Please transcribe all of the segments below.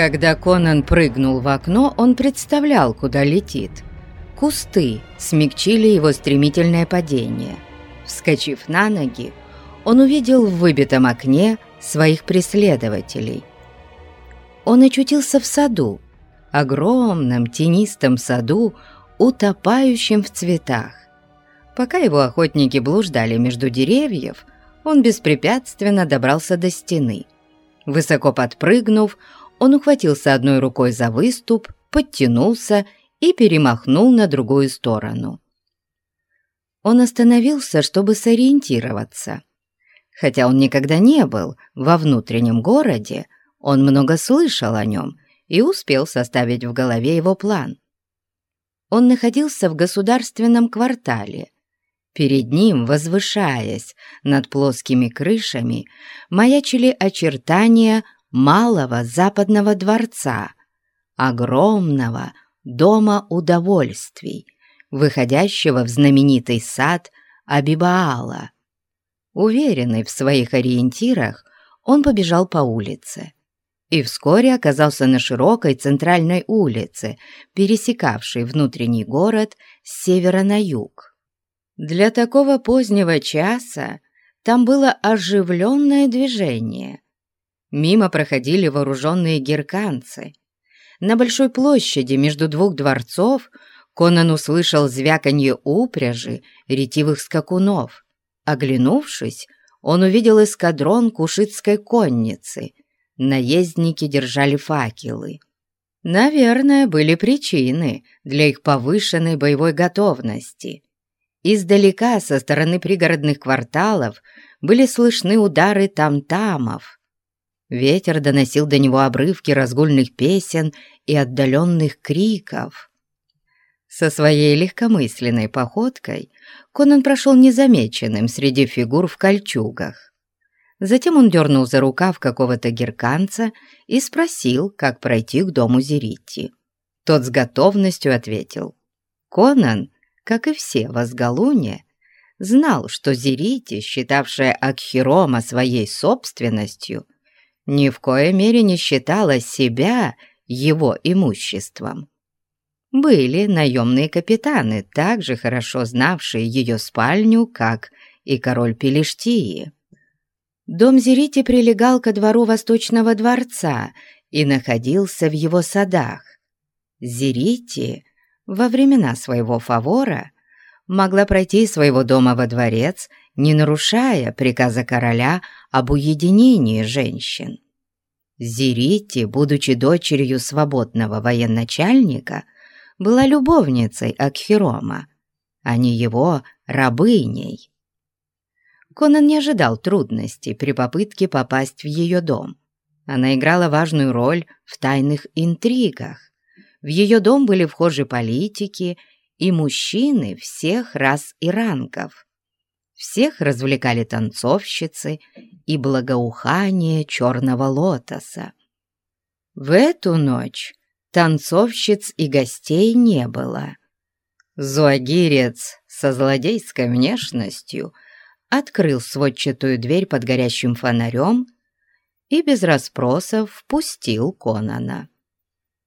Когда Конан прыгнул в окно, он представлял, куда летит. Кусты смягчили его стремительное падение. Вскочив на ноги, он увидел в выбитом окне своих преследователей. Он очутился в саду, огромном тенистом саду, утопающем в цветах. Пока его охотники блуждали между деревьев, он беспрепятственно добрался до стены. Высоко подпрыгнув, он ухватился одной рукой за выступ, подтянулся и перемахнул на другую сторону. Он остановился, чтобы сориентироваться. Хотя он никогда не был во внутреннем городе, он много слышал о нем и успел составить в голове его план. Он находился в государственном квартале. Перед ним, возвышаясь над плоскими крышами, маячили очертания малого западного дворца, огромного дома удовольствий, выходящего в знаменитый сад Абибаала. Уверенный в своих ориентирах, он побежал по улице и вскоре оказался на широкой центральной улице, пересекавшей внутренний город с севера на юг. Для такого позднего часа там было оживленное движение. Мимо проходили вооруженные герканцы. На большой площади между двух дворцов Конан услышал звяканье упряжи ретивых скакунов. Оглянувшись, он увидел эскадрон кушитской конницы. Наездники держали факелы. Наверное, были причины для их повышенной боевой готовности. Издалека, со стороны пригородных кварталов, были слышны удары там-тамов. Ветер доносил до него обрывки разгульных песен и отдаленных криков. Со своей легкомысленной походкой Конан прошел незамеченным среди фигур в кольчугах. Затем он дернул за рукав какого-то герканца и спросил, как пройти к дому Зерити. Тот с готовностью ответил. Конан, как и все в Азгалуне, знал, что Зерити, считавшая Акхирома своей собственностью, ни в коей мере не считала себя его имуществом. Были наемные капитаны, также хорошо знавшие ее спальню, как и король Пелештии. Дом Зерити прилегал ко двору Восточного дворца и находился в его садах. Зерити во времена своего фавора могла пройти из своего дома во дворец, не нарушая приказа короля об уединении женщин. Зерити, будучи дочерью свободного военачальника, была любовницей Акхирома, а не его рабыней. Конан не ожидал трудностей при попытке попасть в ее дом. Она играла важную роль в тайных интригах. В ее дом были вхожи политики и мужчины всех рас и рангов. Всех развлекали танцовщицы и благоухание черного лотоса. В эту ночь танцовщиц и гостей не было. Зоагирец со злодейской внешностью открыл сводчатую дверь под горящим фонарем и без расспросов впустил Конана.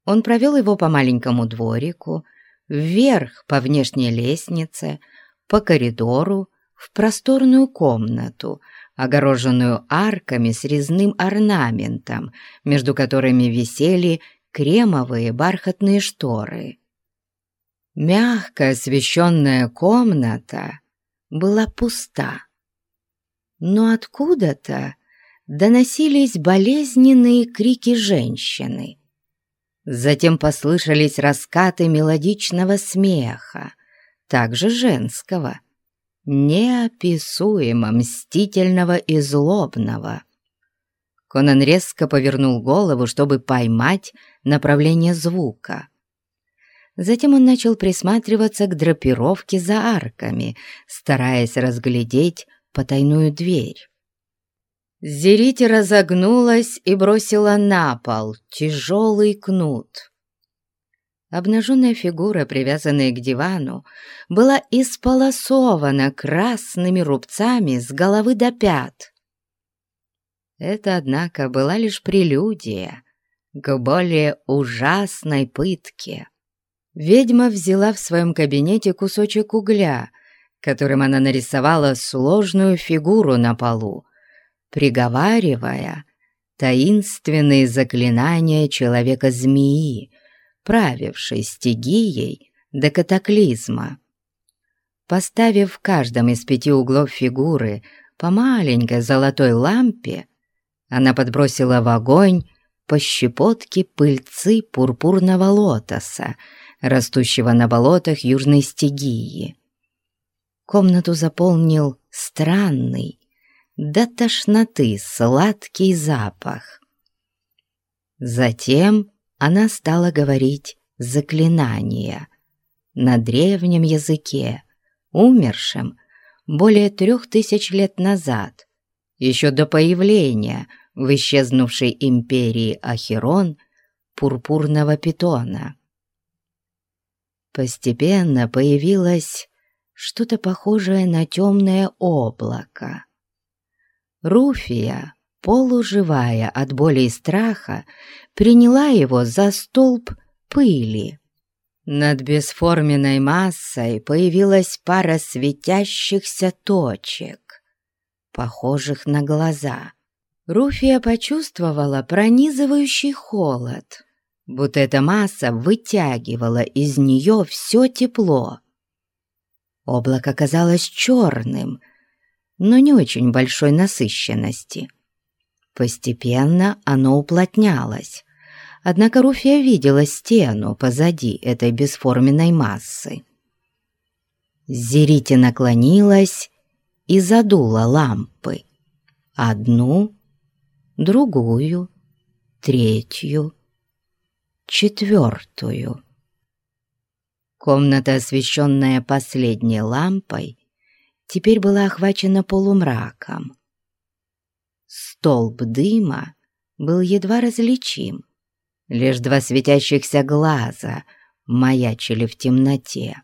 Он провел его по маленькому дворику, вверх по внешней лестнице, по коридору, в просторную комнату, огороженную арками с резным орнаментом, между которыми висели кремовые бархатные шторы. Мягко освещенная комната была пуста, но откуда-то доносились болезненные крики женщины. Затем послышались раскаты мелодичного смеха, также женского, неописуемо мстительного и злобного. Конан резко повернул голову, чтобы поймать направление звука. Затем он начал присматриваться к драпировке за арками, стараясь разглядеть потайную дверь. Зерити разогнулась и бросила на пол тяжелый кнут. Обнаженная фигура, привязанная к дивану, была исполосована красными рубцами с головы до пят. Это, однако, была лишь прелюдия, к более ужасной пытке. Ведьма взяла в своем кабинете кусочек угля, которым она нарисовала сложную фигуру на полу, приговаривая таинственные заклинания человека-змеи, правившей стигией до катаклизма. Поставив в каждом из пяти углов фигуры по маленькой золотой лампе, она подбросила в огонь по щепотке пыльцы пурпурного лотоса, растущего на болотах Южной Стигии. Комнату заполнил странный, до тошноты сладкий запах. Затем она стала говорить заклинания на древнем языке, умершем более трех тысяч лет назад, еще до появления в исчезнувшей империи Ахерон пурпурного питона. Постепенно появилось что-то похожее на темное облако. Руфия, полуживая от боли и страха, приняла его за столб пыли. Над бесформенной массой появилась пара светящихся точек, похожих на глаза. Руфия почувствовала пронизывающий холод, будто эта масса вытягивала из нее все тепло. Облако казалось черным, но не очень большой насыщенности. Постепенно оно уплотнялось, Однако Руфия видела стену позади этой бесформенной массы. Зерите наклонилась и задула лампы. Одну, другую, третью, четвертую. Комната, освещенная последней лампой, теперь была охвачена полумраком. Столб дыма был едва различим, Лишь два светящихся глаза маячили в темноте.